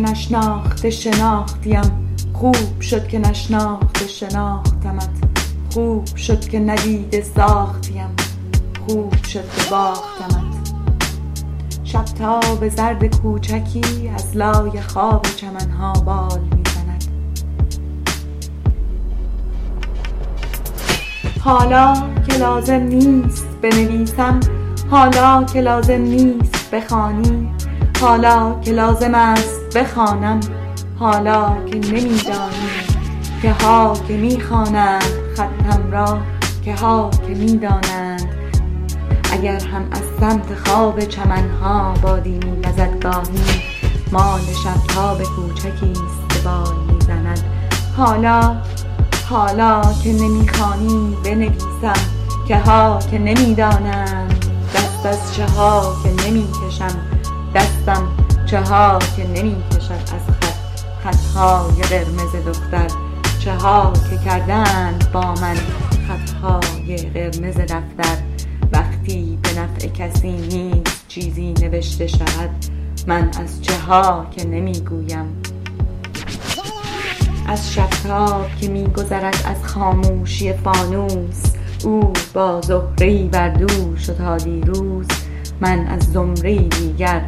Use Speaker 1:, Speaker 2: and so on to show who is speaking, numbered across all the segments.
Speaker 1: نشناخته شناختیم. خوب شد که نشناخته شناختمت. خوب شد که ندیده ساختیم. خوب شد که باختمت. شب تاب زرد کوچکی از لای خواب چمنها بال می‌زند. حالا که لازم نیست بنویسم حالا که لازم نیست بخوانی. حالا که لازم است بخوانم حالا که نمیدانی که ها که می‌خوانند خطم را که ها که می‌دانند. اگر هم از سمت خواب چمنها بادی میوزد گاهی مال شبتاب کوچکی است بال می‌زند. حالا حالا که نمی‌خوانی بنویسم که ها که نمی‌دانند. دست از چه ها که نمی‌کشم دستم چه ها که نمی‌کشد از خط خطهای قرمز دختر. چه ها که کردند با من خطهای قرمز دفتر. وقتی به نفع کسی نیست چیزی نوشته شود من از چه ها که نمی‌گویم از شبتاب که میگذرد از خاموشی فانوس او با زهره بر دوش و تا دیروز. من از زمره دیگر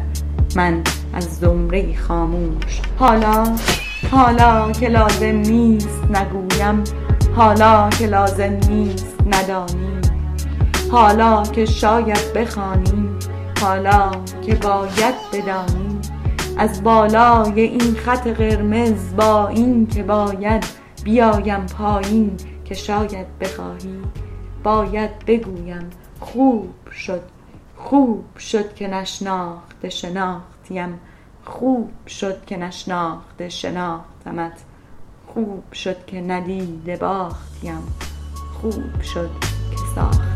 Speaker 1: من از زمره خاموش. حالا حالا که لازم نیست نگویم حالا که لازم نیست ندانی حالا که شاید بخوانی حالا که باید بدانی از بالای این خط قرمز با این که باید بیایم پایین که شاید بخواهی. باید بگویم خوب شد. خوب شد که نشناخته شناختیم. خوب شد که نشناخته شناختمت. خوب شد که ندیده باختیم. خوب شد که ساخت